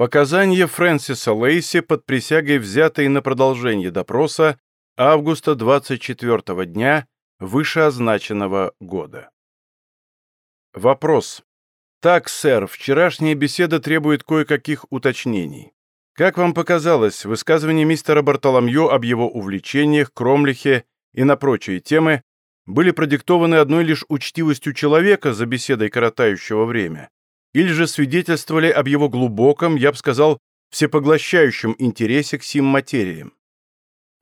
Показания Фрэнсиса Лейси под присягой, взятые на продолжение допроса августа 24 дня вышеозначенного года. Вопрос. Так, сэр, вчерашняя беседа требует кое-каких уточнений. Как вам показалось, высказывания мистера Бартоломью об его увлечениях, кромлихе и на прочие темы были продиктованы одной лишь учтивостью человека за беседой коротающего время, или же свидетельствовали об его глубоком, я бы сказал, всепоглощающем интересе к сим материям.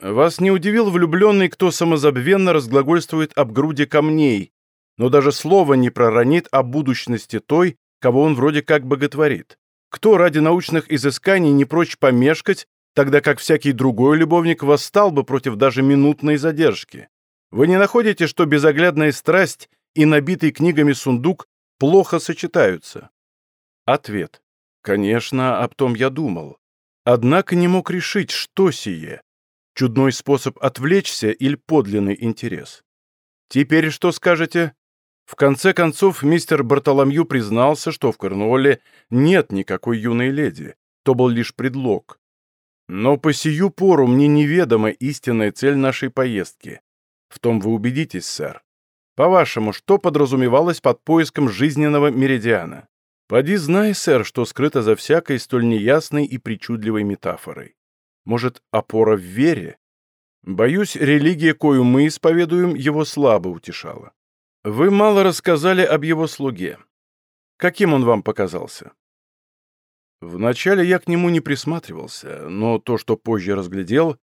Вас не удивил влюбленный, кто самозабвенно разглагольствует об груди камней, но даже слова не проронит о будущности той, кого он вроде как боготворит? Кто ради научных изысканий не прочь помешкать, тогда как всякий другой любовник восстал бы против даже минутной задержки? Вы не находите, что безоглядная страсть и набитый книгами сундук плохо сочетаются? Ответ. Конечно, об том я думал. Однако не мог решить, что сие. Чудной способ отвлечься или подлинный интерес. Теперь что скажете? В конце концов, мистер Бартоломью признался, что в Корнуолле нет никакой юной леди. То был лишь предлог. Но по сию пору мне неведома истинная цель нашей поездки. В том вы убедитесь, сэр. По-вашему, что подразумевалось под поиском жизненного меридиана? Поди знай, сэр, что скрыто за всякой столь неясной и причудливой метафорой. Может, опора в вере? Боюсь, религия, кою мы исповедуем, его слабо утешала. Вы мало рассказали об его слуге. Каким он вам показался? Вначале я к нему не присматривался, но то, что позже разглядел,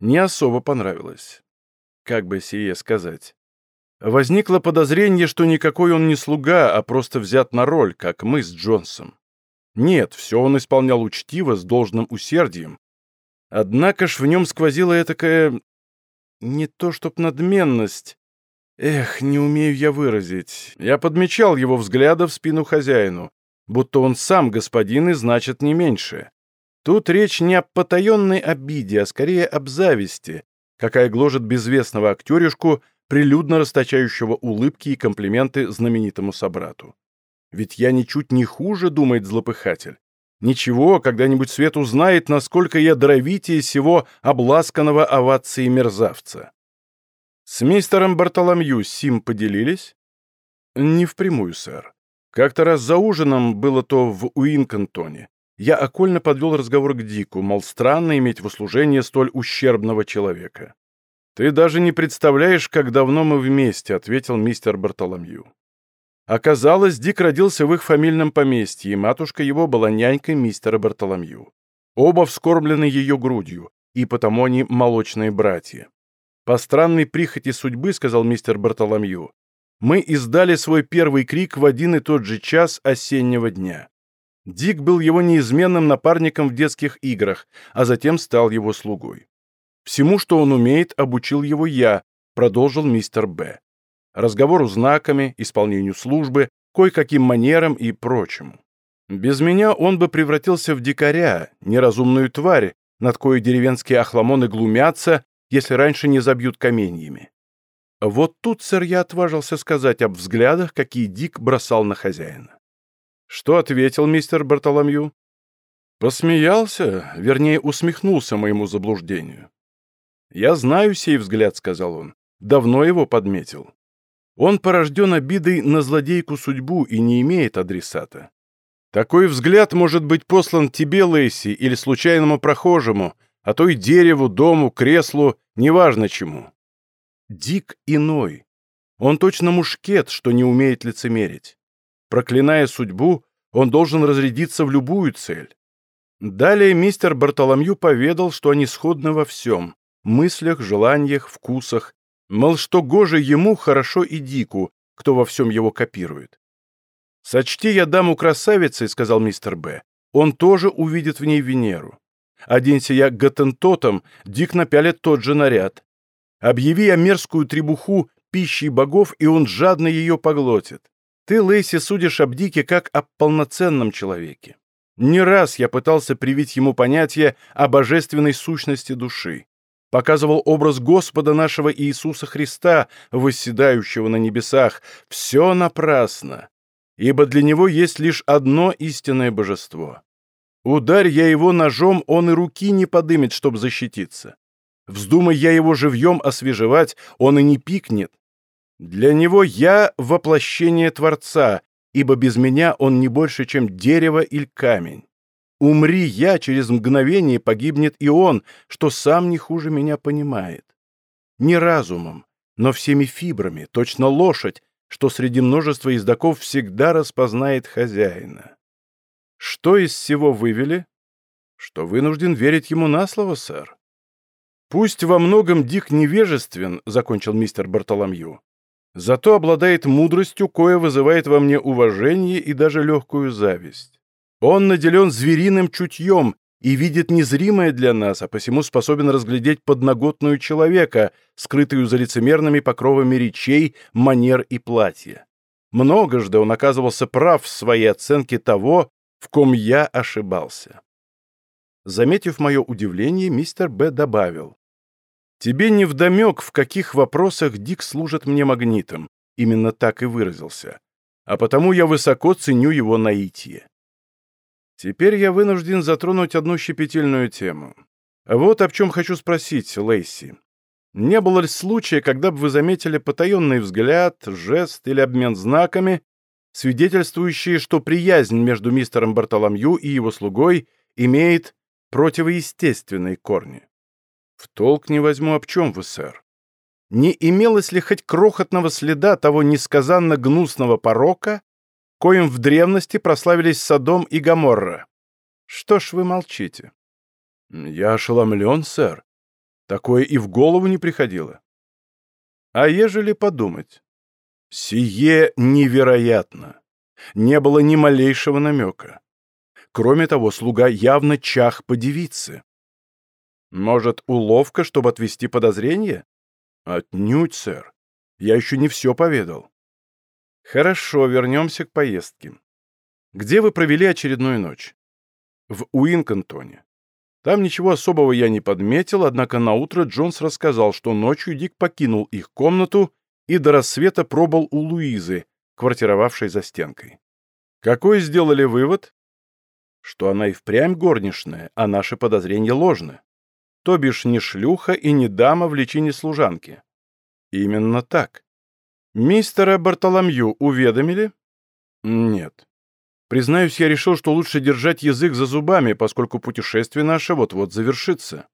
не особо понравилось как бы сие сказать. Возникло подозрение, что никакой он не слуга, а просто взят на роль, как мы с Джонсом. Нет, все он исполнял учтиво, с должным усердием. Однако ж в нем сквозила этакая... Не то чтоб надменность. Эх, не умею я выразить. Я подмечал его взгляда в спину хозяину, будто он сам господин и значит не меньше. Тут речь не о потаенной обиде, а скорее об зависти, какая гложет безвестного актеришку, прилюдно расточающего улыбки и комплименты знаменитому собрату. Ведь я ничуть не хуже, думает злопыхатель. Ничего, когда-нибудь свет узнает, насколько я даровитее сего обласканного овации мерзавца. С мистером Бартоломью Сим поделились? Не впрямую, сэр. Как-то раз за ужином, было то в Уинкантоне, я окольно подвел разговор к Дику, мол, странно иметь в услужении столь ущербного человека. «Ты даже не представляешь, как давно мы вместе», — ответил мистер Бартоломью. Оказалось, Дик родился в их фамильном поместье, и матушка его была нянькой мистера Бартоломью. Оба вскормлены ее грудью, и потому они молочные братья. «По странной прихоти судьбы», — сказал мистер Бартоломью, — «мы издали свой первый крик в один и тот же час осеннего дня. Дик был его неизменным напарником в детских играх, а затем стал его слугой. Всему, что он умеет, обучил его я, продолжил мистер Б. Разговору знаками, исполнению службы, кое-каким манерам и прочему. Без меня он бы превратился в дикаря, неразумную тварь, над кою деревенские охламоны глумятся, если раньше не забьют каменьями. Вот тут, сэр, я отважился сказать об взглядах, какие Дик бросал на хозяина. Что ответил мистер Бартоломью? Посмеялся, вернее, усмехнулся моему заблуждению. «Я знаю сей взгляд», — сказал он. «Давно его подметил. Он порожден обидой на злодейку судьбу и не имеет адресата. Такой взгляд может быть послан тебе, Лейси, или случайному прохожему, а то и дереву, дому, креслу, неважно чему. Дик иной. Он точно мушкет, что не умеет лицемерить. Проклиная судьбу, он должен разрядиться в любую цель. Далее мистер Бартоломью поведал, что они сходны во всем — мыслях, желаниях, вкусах, мол, что гоже ему, хорошо и дику, кто во всем его копирует. «Сочти я даму красавицей», — сказал мистер Б. «Он тоже увидит в ней Венеру. Оденься я готентотом, Дик напялит тот же наряд. Объяви я мерзкую требуху пищей богов, и он жадно ее поглотит. Ты, Лейси, судишь об Дике как о полноценном человеке. Не раз я пытался привить ему понятие о божественной сущности души. Показывал образ Господа нашего Иисуса Христа, восседающего на небесах. Все напрасно, ибо для него есть лишь одно истинное божество. Ударь я его ножом, он и руки не подымет, чтобы защититься. Вздумай я его живьем освежевать, он и не пикнет. Для него я — воплощение Творца, ибо без меня он не больше, чем дерево или камень. Умри я, через мгновение погибнет и он, что сам не хуже меня понимает. Не разумом, но всеми фибрами, точно лошадь, что среди множества ездаков всегда распознает хозяина. Что из всего вывели? Что вынужден верить ему на слово, сэр. Пусть во многом Дик невежествен, — закончил мистер Бартоломью, зато обладает мудростью, кое вызывает во мне уважение и даже легкую зависть. Он наделен звериным чутьем и видит незримое для нас, а посему способен разглядеть подноготную человека, скрытую за лицемерными покровами речей, манер и платья. Многожды он оказывался прав в своей оценке того, в ком я ошибался. Заметив мое удивление, мистер Б. добавил. «Тебе не вдомек, в каких вопросах Дик служит мне магнитом». Именно так и выразился. А потому я высоко ценю его наитие. Теперь я вынужден затронуть одну щепетильную тему. Вот о чем хочу спросить, Лейси. Не было ли случая, когда бы вы заметили потаенный взгляд, жест или обмен знаками, свидетельствующие, что приязнь между мистером Бартоломью и его слугой имеет противоестественные корни. В толк не возьму, об чем вы, сэр. Не имелось ли хоть крохотного следа того несказанно гнусного порока, коим в древности прославились Содом и Гоморра? Что ж вы молчите? Я ошеломлен, сэр. Такое и в голову не приходило. А ежели подумать? Сие невероятно. Не было ни малейшего намека. Кроме того, слуга явно чах по девице. Может, уловка, чтобы отвести подозрение? Отнюдь, сэр. Я еще не все поведал. Хорошо, вернемся к поездке. Где вы провели очередную ночь? В Уинкантоне. Там ничего особого я не подметил, однако наутро Джонс рассказал, что ночью Дик покинул их комнату и до рассвета пробыл у Луизы, квартировавшей за стенкой. Какой сделали вывод? Что она и впрямь горничная, а наши подозрения ложны. То бишь не шлюха и не дама в личине служанки. Именно так. Мистера Бартоломью уведомили? Нет. Признаюсь, я решил, что лучше держать язык за зубами, поскольку путешествие наше вот-вот завершится.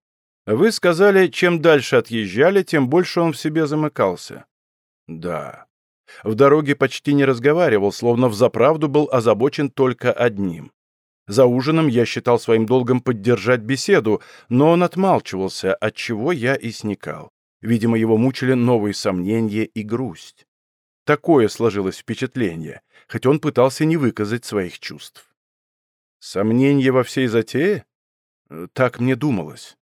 Вы сказали, чем дальше отъезжали, тем больше он в себе замыкался. Да. В дороге почти не разговаривал, словно взаправду был озабочен только одним. За ужином я считал своим долгом поддержать беседу, но он отмалчивался, от чего я и сникал. Видимо, его мучили новые сомнения и грусть. Такое сложилось впечатление, хоть он пытался не выказать своих чувств. Сомнения во всей затее? Так мне думалось.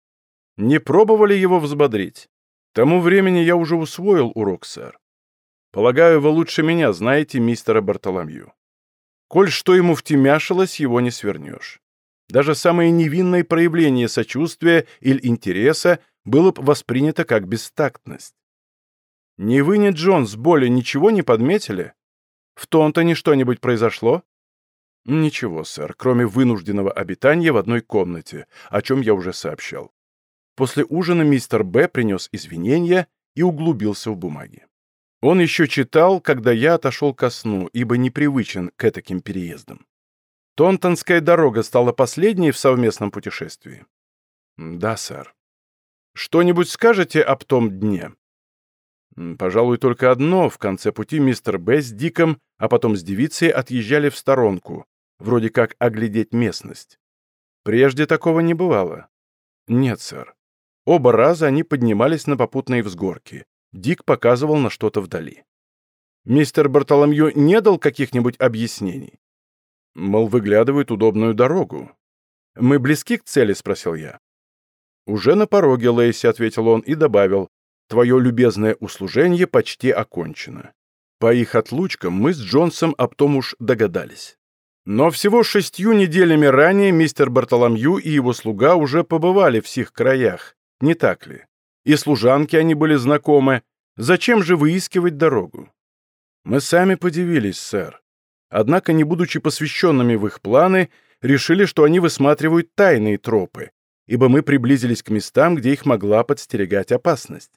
Не пробовали его взбодрить? К тому времени я уже усвоил урок, сэр. Полагаю, вы лучше меня знаете мистера Бартоломью. Коль что ему втемяшилось, его не свернешь. Даже самое невинное проявление сочувствия или интереса было бы воспринято как бестактность. Ни вы, ни Джонс боли ничего не подметили? В Тонтоне что-нибудь произошло? Ничего, сэр, кроме вынужденного обитания в одной комнате, о чем я уже сообщал. После ужина мистер Б. принес извинения и углубился в бумаги. Он еще читал, когда я отошел ко сну, ибо непривычен к этаким переездам. Тонтонская дорога стала последней в совместном путешествии? Да, сэр. Что-нибудь скажете об том дне? Пожалуй, только одно. В конце пути мистер Б с Диком, а потом с девицей отъезжали в сторонку, вроде как оглядеть местность. Прежде такого не бывало. Нет, сэр. Оба раза они поднимались на попутные взгорки. Дик показывал на что-то вдали. Мистер Бартоломью не дал каких-нибудь объяснений? Мол, выглядывает удобную дорогу. «Мы близки к цели?» — спросил я. «Уже на пороге, Лейси», — ответил он и добавил. «Твое любезное услужение почти окончено. По их отлучкам мы с Джонсом об том уж догадались». Но всего шестью неделями ранее мистер Бартоломью и его слуга уже побывали в сих краях, не так ли? и служанки они были знакомы. Зачем же выискивать дорогу? Мы сами подивились, сэр. Однако, не будучи посвященными в их планы, решили, что они высматривают тайные тропы, ибо мы приблизились к местам, где их могла подстерегать опасность.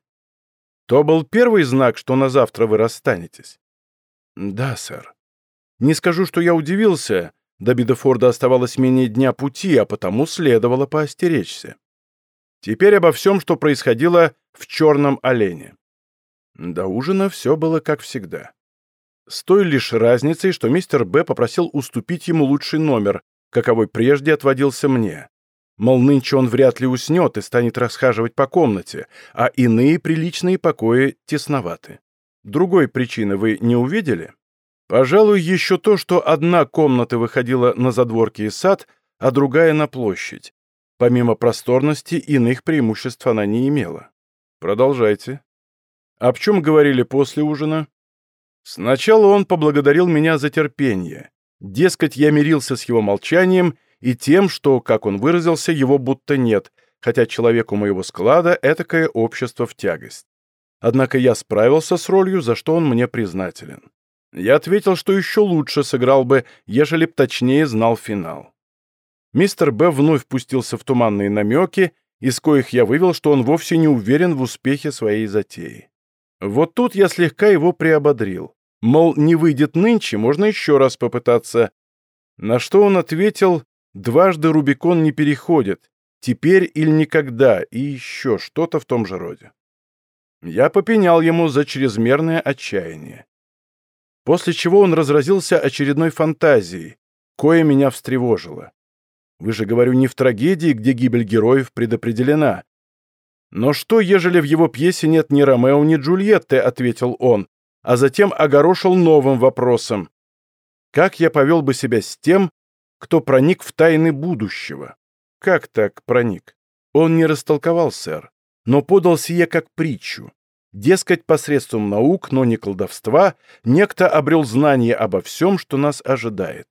То был первый знак, что на завтра вы расстанетесь. Да, сэр. Не скажу, что я удивился. До Бидефорда оставалось менее дня пути, а потому следовало поостеречься. Теперь обо всем, что происходило в «Черном олене». До ужина все было как всегда. С той лишь разницей, что мистер Б попросил уступить ему лучший номер, каковой прежде отводился мне. Мол, нынче он вряд ли уснет и станет расхаживать по комнате, а иные приличные покои тесноваты. Другой причины вы не увидели? Пожалуй, еще то, что одна комната выходила на задворки и сад, а другая на площадь. Помимо просторности, иных преимуществ она не имела. Продолжайте. Об чем говорили после ужина? Сначала он поблагодарил меня за терпение. Дескать, я мирился с его молчанием и тем, что, как он выразился, его будто нет, хотя человеку моего склада этакое общество в тягость. Однако я справился с ролью, за что он мне признателен. Я ответил, что еще лучше сыграл бы, ежели б точнее знал финал. Мистер Б. вновь пустился в туманные намеки, из коих я вывел, что он вовсе не уверен в успехе своей затеи. Вот тут я слегка его приободрил. Мол, не выйдет нынче, можно еще раз попытаться. На что он ответил, дважды Рубикон не переходит, теперь или никогда, и еще что-то в том же роде. Я попенял ему за чрезмерное отчаяние. После чего он разразился очередной фантазией, кое меня встревожило. Вы же, говорю, не в трагедии, где гибель героев предопределена, «Но что, ежели в его пьесе нет ни Ромео, ни Джульетты?» — ответил он, а затем огорошил новым вопросом. «Как я повел бы себя с тем, кто проник в тайны будущего?» «Как так проник?» Он не растолковал, сэр, но подал сие как притчу. Дескать, посредством наук, но не колдовства, некто обрел знание обо всем, что нас ожидает.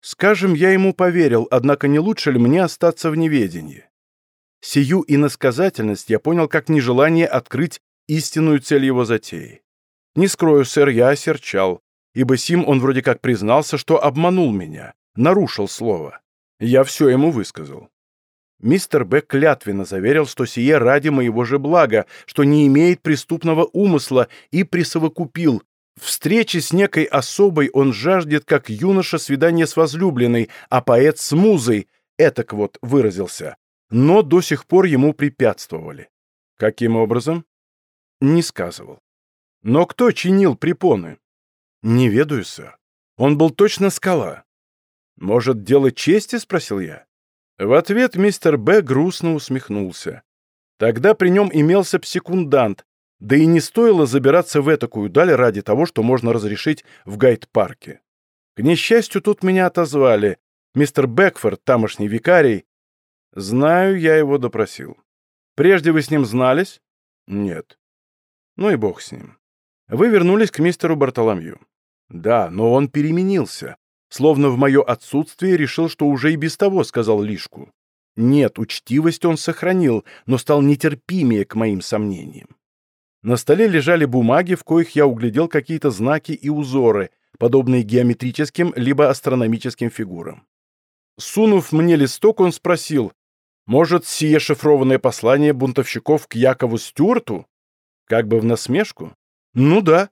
Скажем, я ему поверил, однако не лучше ли мне остаться в неведении? Сию иносказательность я понял как нежелание открыть истинную цель его затеи. Не скрою, сэр, я осерчал, ибо сим он вроде как признался, что обманул меня, нарушил слово. Я все ему высказал. Мистер Б. клятвенно заверил, что сие ради моего же блага, что не имеет преступного умысла, и присовокупил. Встречи с некой особой он жаждет, как юноша свидания с возлюбленной, а поэт с музой, этак вот выразился но до сих пор ему препятствовали. Каким образом? Не сказывал. Но кто чинил препоны? Не ведаю, сэр. Он был точно скала. Может, дело чести? Спросил я. В ответ мистер Б. грустно усмехнулся. Тогда при нем имелся псекундант, да и не стоило забираться в этакую даль ради того, что можно разрешить в гайд-парке. К несчастью, тут меня отозвали. Мистер Бекфорд, тамошний викарий, Знаю, я его допросил. Прежде вы с ним знались? Нет. Ну и бог с ним. Вы вернулись к мистеру Бартоломью. Да, но он переменился. Словно в мое отсутствие решил, что уже и без того сказал лишку. Нет, учтивость он сохранил, но стал нетерпимее к моим сомнениям. На столе лежали бумаги, в коих я углядел какие-то знаки и узоры, подобные геометрическим либо астрономическим фигурам. Сунув мне листок, он спросил, может, сие шифрованное послание бунтовщиков к Якову Стюарту? Как бы в насмешку? Ну да.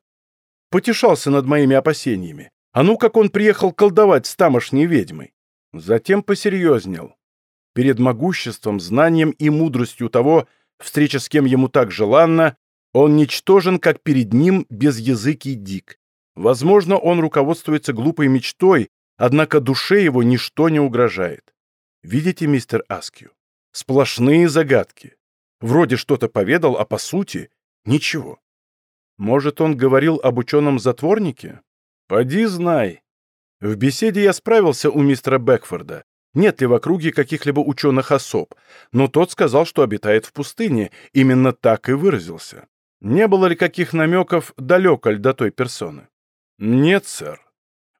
Потешался над моими опасениями. А ну, как он приехал колдовать с тамошней ведьмой. Затем посерьезнел. Перед могуществом, знанием и мудростью того, встреча с кем ему так желанна, он ничтожен, как перед ним безязыкий дик. Возможно, он руководствуется глупой мечтой, однако душе его ничто не угрожает. Видите, мистер Аскью? Сплошные загадки. Вроде что-то поведал, а по сути — ничего. Может, он говорил об ученом-затворнике? Поди знай. В беседе я справился у мистера Бекфорда. Нет ли в округе каких-либо ученых особ, но тот сказал, что обитает в пустыне, именно так и выразился. Не было ли каких намеков, далеко до той персоны? Нет, сэр.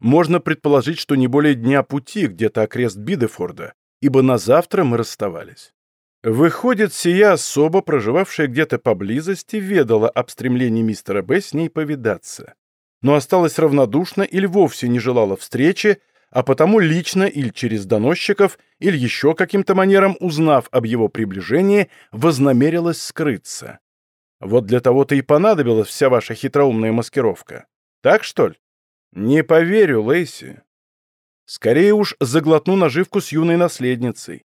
Можно предположить, что не более дня пути где-то окрест Бидефорда, ибо на завтра мы расставались. Выходит, сия особа, проживавшая где-то поблизости, ведала об стремлении мистера Б. с ней повидаться, но осталась равнодушна или вовсе не желала встречи, а потому лично или через доносчиков, или еще каким-то манером узнав об его приближении, вознамерилась скрыться. Вот для того-то и понадобилась вся ваша хитроумная маскировка. Так, что ли? Не поверю, Лейси. Скорее уж заглотну наживку с юной наследницей.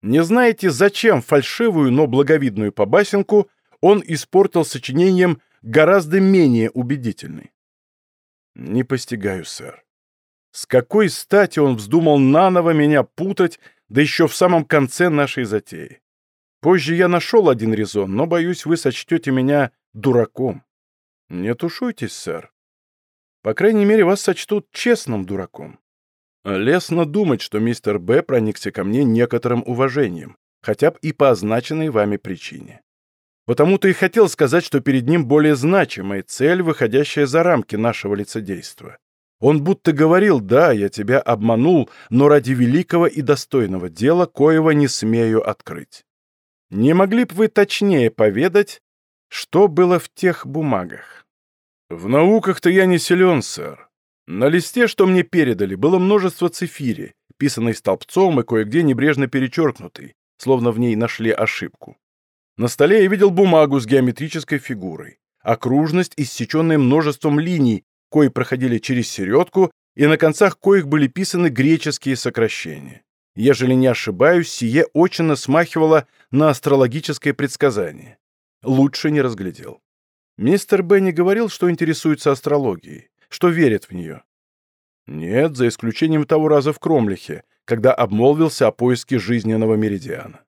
Не знаете, зачем фальшивую, но благовидную побасенку он испортил сочинением гораздо менее убедительной? Не постигаю, сэр. С какой стати он вздумал наново меня путать, да еще в самом конце нашей затеи? Позже я нашел один резон, но, боюсь, вы сочтете меня дураком. Не тушуйтесь, сэр. По крайней мере, вас сочтут честным дураком. Лестно думать, что мистер Б. проникся ко мне некоторым уважением, хотя бы и по означенной вами причине. Потому-то и хотел сказать, что перед ним более значимая цель, выходящая за рамки нашего лицедейства. Он будто говорил, да, я тебя обманул, но ради великого и достойного дела, коего не смею открыть. Не могли бы вы точнее поведать, что было в тех бумагах? В науках-то я не силен, сэр. На листе, что мне передали, было множество цифири, писанной столбцом и кое-где небрежно перечеркнутой, словно в ней нашли ошибку. На столе я видел бумагу с геометрической фигурой, окружность, иссеченная множеством линий, кои проходили через середку, и на концах коих были писаны греческие сокращения. Ежели не ошибаюсь, сие очень смахивало на астрологическое предсказание. Лучше не разглядел. Мистер Бенни говорил, что интересуется астрологией, что верит в нее. Нет, за исключением того раза в Кромлихе, когда обмолвился о поиске жизненного меридиана.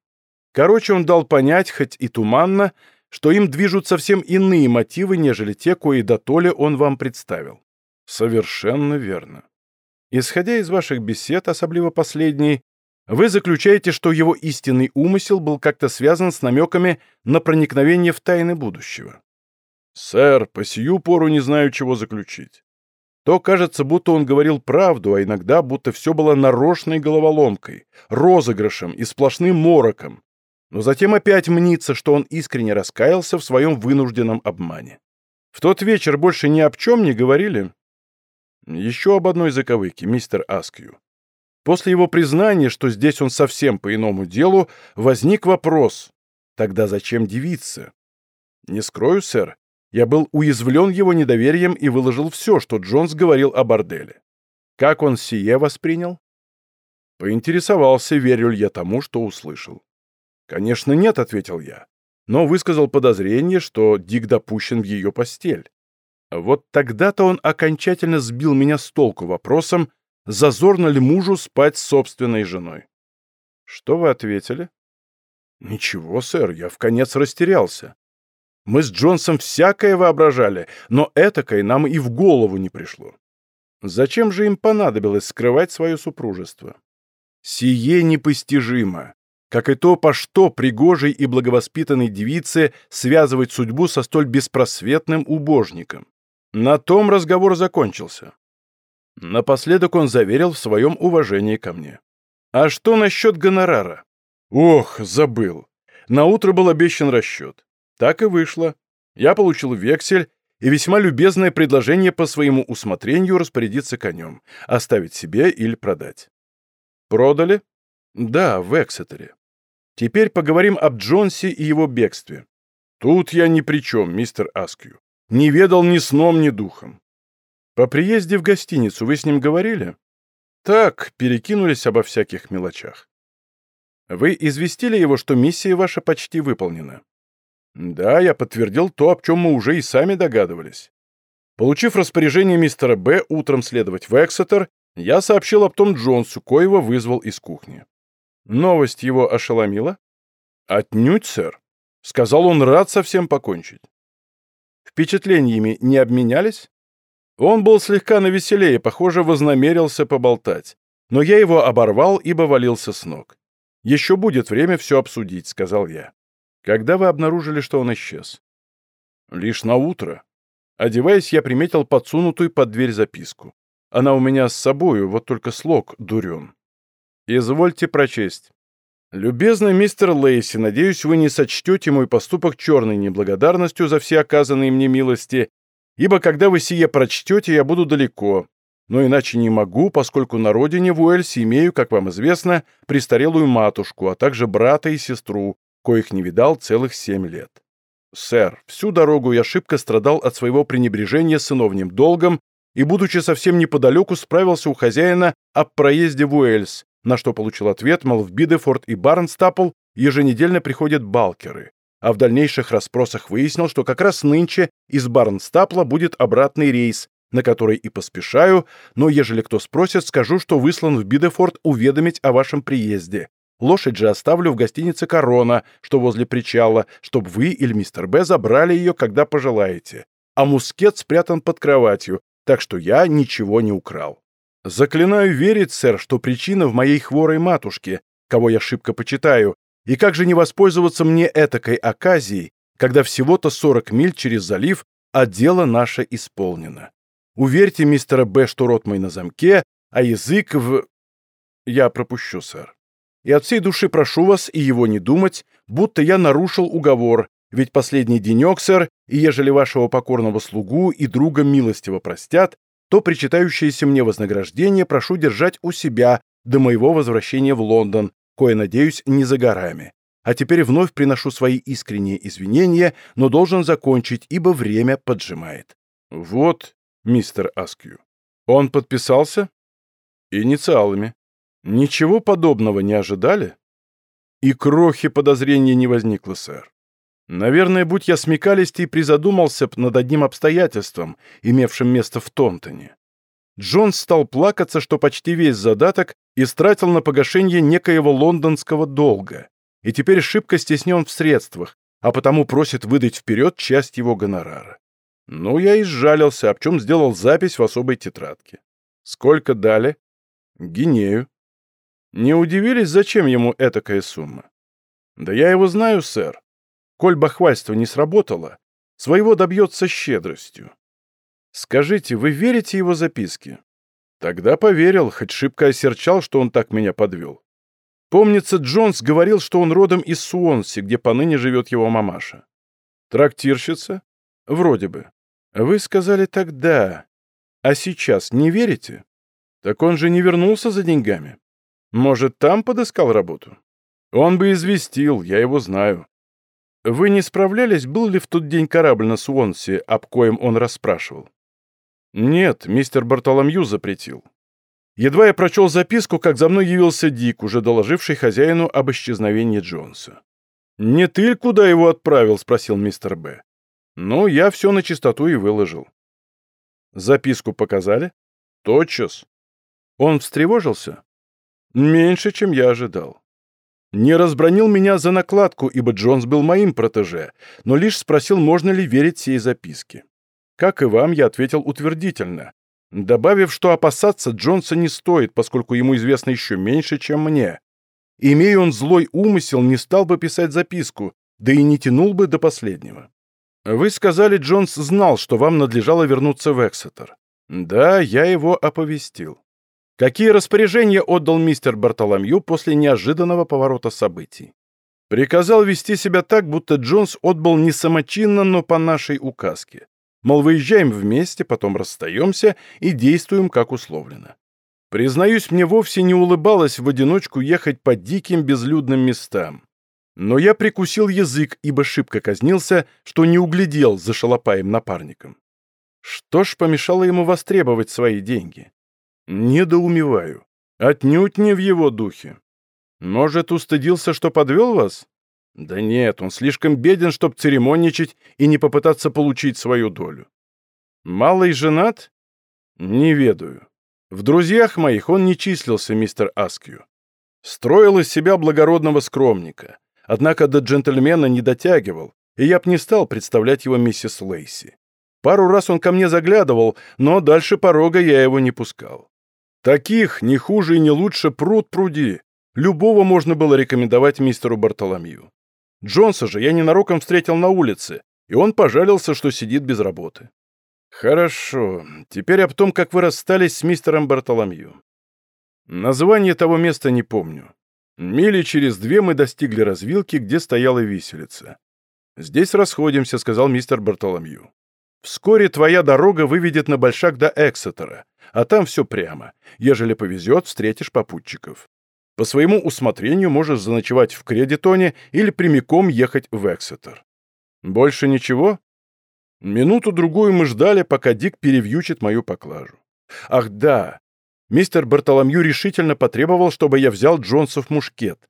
Короче, он дал понять, хоть и туманно, что им движут совсем иные мотивы, нежели те, кои дотоле он вам представил. Совершенно верно. Исходя из ваших бесед, особливо последней, вы заключаете, что его истинный умысел был как-то связан с намеками на проникновение в тайны будущего. Сэр, по сию пору не знаю, чего заключить. То кажется, будто он говорил правду, а иногда будто все было нарочной головоломкой, розыгрышем и сплошным мороком, но затем опять мнится, что он искренне раскаялся в своем вынужденном обмане. В тот вечер больше ни об чем не говорили. Еще об одной заковыке, мистер Аскью. После его признания, что здесь он совсем по иному делу, возник вопрос. Тогда зачем девица? Не скрою, сэр, я был уязвлен его недоверием и выложил все, что Джонс говорил о борделе. Как он сие воспринял? Поинтересовался, верю ли я тому, что услышал. «Конечно нет», — ответил я, но высказал подозрение, что Дик допущен в ее постель. Вот тогда-то он окончательно сбил меня с толку вопросом, зазорно ли мужу спать с собственной женой. «Что вы ответили?» «Ничего, сэр, я в конец растерялся. Мы с Джонсом всякое воображали, но этакое нам и в голову не пришло. Зачем же им понадобилось скрывать свое супружество? Сие непостижимо как и то, по что пригожей и благовоспитанной девице связывать судьбу со столь беспросветным убожником. На том разговор закончился. Напоследок он заверил в своем уважении ко мне. «А что насчет гонорара?» «Ох, забыл. На утро был обещан расчет. Так и вышло. Я получил вексель и весьма любезное предложение по своему усмотрению распорядиться конем, оставить себе или продать. Продали? Да, в Эксетере. Теперь поговорим об Джонсе и его бегстве. Тут я ни при чем, мистер Аскью. Не ведал ни сном, ни духом. По приезде в гостиницу вы с ним говорили? Так, перекинулись обо всяких мелочах. Вы известили его, что миссия ваша почти выполнена? Да, я подтвердил то, об чем мы уже и сами догадывались. Получив распоряжение мистера Б. утром следовать в Эксетер, я сообщил об том Джонсу, коего вызвал из кухни. Новость его ошеломила? Отнюдь, сэр. Сказал он, рад совсем покончить. Впечатлениями не обменялись? Он был слегка навеселее, похоже, вознамерился поболтать. Но я его оборвал, ибо валился с ног. «Еще будет время все обсудить», — сказал я. «Когда вы обнаружили, что он исчез?» «Лишь на утро. Одеваясь, я приметил подсунутую под дверь записку. Она у меня с собою, вот только слог дурен. Извольте прочесть. «Любезный мистер Лейси, надеюсь, вы не сочтете мой поступок черной неблагодарностью за все оказанные мне милости, ибо когда вы сие прочтете, я буду далеко. но иначе не могу, поскольку на родине в Уэльсе имею, как вам известно, престарелую матушку, а также брата и сестру, коих не видал целых семь лет. Сэр, всю дорогу я шибко страдал от своего пренебрежения сыновним долгом и, будучи совсем неподалеку, справился у хозяина об проезде в Уэльс, на что получил ответ, мол, в Бидефорд и Барнстапл еженедельно приходят балкеры, а в дальнейших расспросах выяснил, что как раз нынче из Барнстапла будет обратный рейс, на который и поспешаю, но ежели кто спросит, скажу, что выслан в Бидефорд уведомить о вашем приезде. Лошадь же оставлю в гостинице «Корона», что возле причала, чтобы вы или мистер Б забрали ее, когда пожелаете. А мускет спрятан под кроватью, так что я ничего не украл. Заклинаю верить, сэр, что причина в моей хворой матушке, кого я шибко почитаю, и как же не воспользоваться мне этакой оказией, когда всего-то 40 миль через залив, а дело наше исполнено. Уверьте мистера Б, что рот мой на замке, а язык в... Я пропущу, сэр. И от всей души прошу вас и его не думать, будто я нарушил уговор, ведь последний денек, сэр, и ежели вашего покорного слугу и друга милостиво простят, то причитающееся мне вознаграждение прошу держать у себя до моего возвращения в Лондон, кое, надеюсь, не за горами. А теперь вновь приношу свои искренние извинения, но должен закончить, ибо время поджимает. Вот, мистер Аскью. Он подписался? Инициалами. Ничего подобного не ожидали? И крохи подозрения не возникло, сэр. Наверное, будь я смекалистей, призадумался б над одним обстоятельством, имевшим место в Тонтоне. Джонс стал плакаться, что почти весь задаток истратил на погашение некоего лондонского долга, и теперь шибко стеснен в средствах, а потому просит выдать вперед часть его гонорара. Ну, я и сжалился, об чем сделал запись в особой тетрадке. Сколько дали? Гинею. Не удивились, зачем ему этакая сумма? Да я его знаю, сэр. Коль бахвальство не сработало, своего добьется щедростью. Скажите, вы верите его записке? Тогда поверил, хоть шибко осерчал, что он так меня подвел. Помнится, Джонс говорил, что он родом из Суонси, где поныне живет его мамаша. Трактирщица? Вроде бы. Вы сказали тогда. А сейчас не верите? Так он же не вернулся за деньгами. Может, там подыскал работу? Он бы известил, я его знаю. Вы не справлялись, был ли в тот день корабль на Суонси, об коем он расспрашивал? Нет, мистер Бартоломью запретил. Едва я прочел записку, как за мной явился Дик, уже доложивший хозяину об исчезновении Джонса. «Не ты куда его отправил?» — спросил мистер Б. «Ну, я все на чистоту и выложил». «Записку показали?» «Тотчас». «Он встревожился?» «Меньше, чем я ожидал. Не разбронил меня за накладку, ибо Джонс был моим протеже, но лишь спросил, можно ли верить сей записке. Как и вам, я ответил утвердительно, добавив, что опасаться Джонса не стоит, поскольку ему известно еще меньше, чем мне. Имея он злой умысел, не стал бы писать записку, да и не тянул бы до последнего. Вы сказали, Джонс знал, что вам надлежало вернуться в Эксетер. Да, я его оповестил. Какие распоряжения отдал мистер Бартоломью после неожиданного поворота событий? Приказал вести себя так, будто Джонс отбыл не самочинно, но по нашей указке. Мол, выезжаем вместе, потом расстаемся и действуем, как условлено. Признаюсь, мне вовсе не улыбалось в одиночку ехать по диким безлюдным местам. Но я прикусил язык, ибо шибко казнился, что не углядел за шалопаем напарником. Что ж помешало ему востребовать свои деньги? Недоумеваю. Отнюдь не в его духе. Может, устыдился, что подвел вас? Да нет, он слишком беден, чтоб церемонничать и не попытаться получить свою долю. Малый женат? Не ведаю. В друзьях моих он не числился, мистер Аскью. Строил из себя благородного скромника. Однако до джентльмена не дотягивал, и я б не стал представлять его миссис Лейси. Пару раз он ко мне заглядывал, но дальше порога я его не пускал. Таких не хуже и не лучше пруд пруди. Любого можно было рекомендовать мистеру Бартоломью. Джонса же я ненароком встретил на улице, и он пожалился, что сидит без работы. Хорошо, теперь об том, как вы расстались с мистером Бартоломью. Название того места не помню. Мили через две мы достигли развилки, где стояла виселица. «Здесь расходимся», — сказал мистер Бартоломью. Вскоре твоя дорога выведет на большак до Эксетера, а там все прямо. Ежели повезет, встретишь попутчиков. По своему усмотрению можешь заночевать в Кредитоне или прямиком ехать в Эксетер. Больше ничего? Минуту-другую мы ждали, пока Дик перевьючит мою поклажу. Ах да, мистер Бартоломью решительно потребовал, чтобы я взял Джонсов мушкет.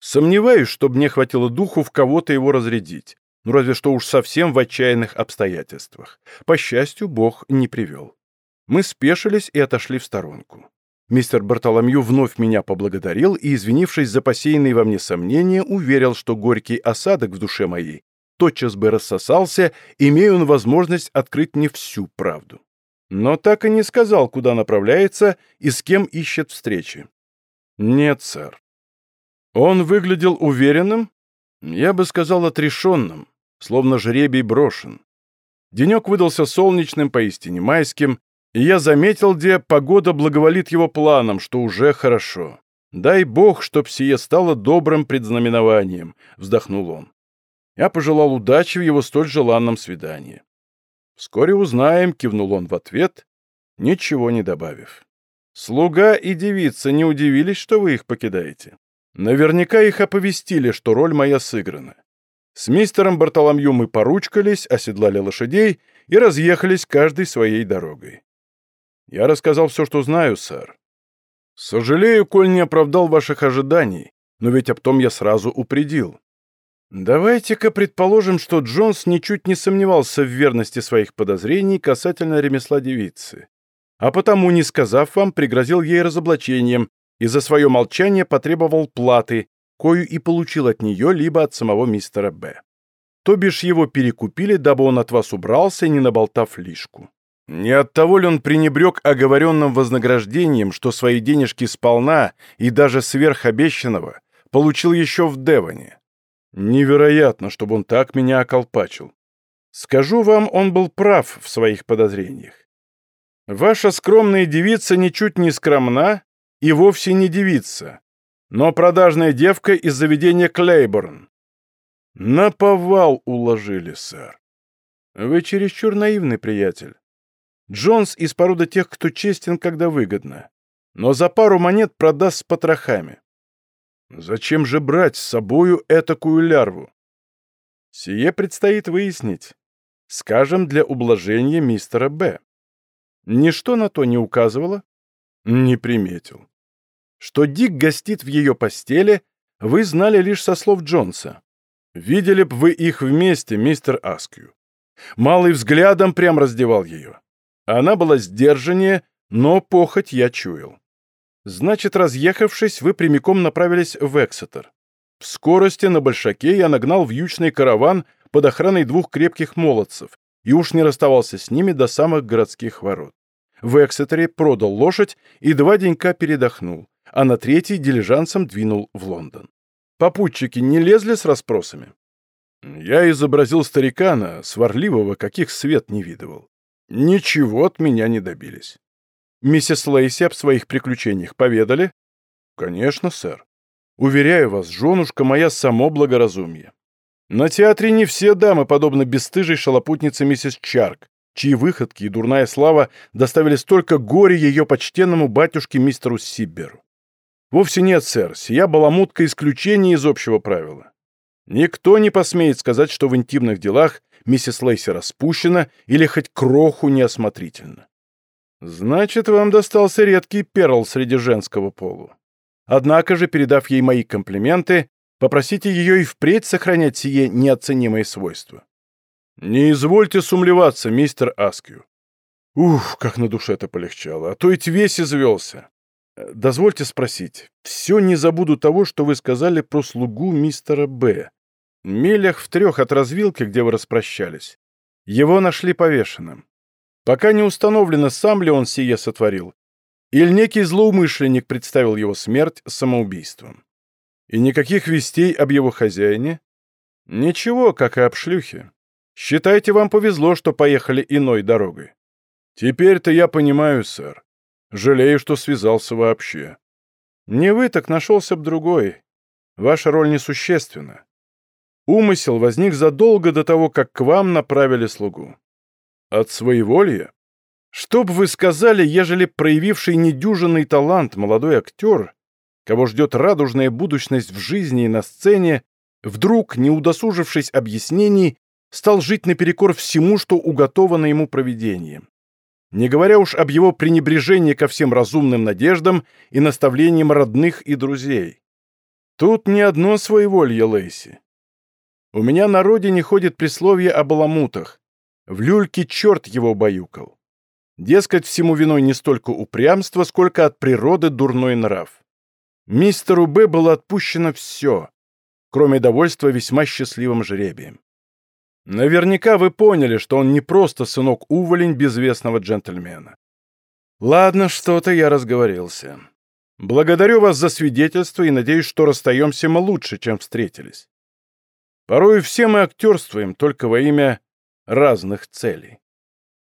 Сомневаюсь, чтобы мне хватило духу в кого-то его разрядить. Ну, разве что уж совсем в отчаянных обстоятельствах. По счастью, Бог не привел. Мы спешились и отошли в сторонку. Мистер Бартоломью вновь меня поблагодарил и, извинившись за посеянные во мне сомнения, уверил, что горький осадок в душе моей тотчас бы рассосался, имея он возможность открыть мне всю правду. Но так и не сказал, куда направляется и с кем ищет встречи. Нет, сэр. Он выглядел уверенным, я бы сказал отрешенным, словно жребий брошен. Денек выдался солнечным, поистине майским, и я заметил, где погода благоволит его планам, что уже хорошо. «Дай Бог, чтоб сие стало добрым предзнаменованием», — вздохнул он. Я пожелал удачи в его столь желанном свидании. «Вскоре узнаем», — кивнул он в ответ, ничего не добавив. «Слуга и девица не удивились, что вы их покидаете? Наверняка их оповестили, что роль моя сыграна. С мистером Бартоломью мы поручкались, оседлали лошадей и разъехались каждой своей дорогой. Я рассказал все, что знаю, сэр. Сожалею, коль не оправдал ваших ожиданий, но ведь об том я сразу упредил. Давайте-ка предположим, что Джонс ничуть не сомневался в верности своих подозрений касательно ремесла девицы, а потому, не сказав вам, пригрозил ей разоблачением и за свое молчание потребовал платы, кою и получил от нее, либо от самого мистера Б. То бишь его перекупили, дабы он от вас убрался, не наболтав лишку. Не от того ли он пренебрег оговоренным вознаграждением, что свои денежки сполна и даже сверх обещанного получил еще в Девоне? Невероятно, чтобы он так меня околпачил. Скажу вам, он был прав в своих подозрениях. Ваша скромная девица ничуть не скромна и вовсе не девица, но продажная девка из заведения Клейборн. На повал уложили, сэр. Вы чересчур наивный приятель. Джонс из породы тех, кто честен, когда выгодно. Но за пару монет продаст с потрохами. Зачем же брать с собою этакую лярву? Сие предстоит выяснить. Скажем, для ублажения мистера Б. Ничто на то не указывало? Не приметил. Что Дик гостит в ее постели, вы знали лишь со слов Джонса. Видели б вы их вместе, мистер Аскью. Малый взглядом прям раздевал ее. Она была сдержаннее, но похоть я чуял. Значит, разъехавшись, вы прямиком направились в Эксетер. В скорости на Большаке я нагнал вьючный караван под охраной двух крепких молодцев и уж не расставался с ними до самых городских ворот. В Эксетере продал лошадь и два денька передохнул а на третий дилижансом двинул в Лондон. Попутчики не лезли с расспросами. Я изобразил старикана, сварливого, каких свет не видывал. Ничего от меня не добились. Миссис Лейси об своих приключениях поведали? Конечно, сэр. Уверяю вас, женушка моя само благоразумие. На театре не все дамы подобны бесстыжей шалопутнице миссис Чарк, чьи выходки и дурная слава доставили столько горя ее почтенному батюшке мистеру Сибберу. Вовсе нет, сэр, сия баламутка исключение из общего правила. Никто не посмеет сказать, что в интимных делах миссис Лейси распущена или хоть кроху неосмотрительно. Значит, вам достался редкий перл среди женского полу. Однако же, передав ей мои комплименты, попросите ее и впредь сохранять сие неоценимое свойство. Не извольте сумлеваться, мистер Аскью. Ух, как на душе-то полегчало, а то ведь весь извелся. Дозвольте спросить, все не забуду того, что вы сказали про слугу мистера Б. Милях в трех от развилки, где вы распрощались. Его нашли повешенным. Пока не установлено, сам ли он сие сотворил, или некий злоумышленник представил его смерть самоубийством. И никаких вестей об его хозяине? Ничего, как и об шлюхе. Считайте, вам повезло, что поехали иной дорогой. Теперь-то я понимаю, сэр. Жалею, что связался вообще. Не вы, так нашелся б другой. Ваша роль несущественна. Умысел возник задолго до того, как к вам направили слугу. От своеволия? Что бы вы сказали, ежели проявивший недюжинный талант молодой актер, кого ждет радужная будущность в жизни и на сцене, вдруг, не удосужившись объяснений, стал жить наперекор всему, что уготовано ему провидением? Не говоря уж об его пренебрежении ко всем разумным надеждам и наставлениям родных и друзей. Тут не одно своеволье, Лейси. У меня на родине ходит присловие о баламутах. В люльке черт его баюкал. Дескать, всему виной не столько упрямство, сколько от природы дурной нрав. Мистеру Б было отпущено все, кроме довольства весьма счастливым жребием. Наверняка вы поняли, что он не просто сынок-уволень безвестного джентльмена. Ладно, что-то я разговорился. Благодарю вас за свидетельство и надеюсь, что расстаемся мы лучше, чем встретились. Порой все мы актерствуем только во имя разных целей.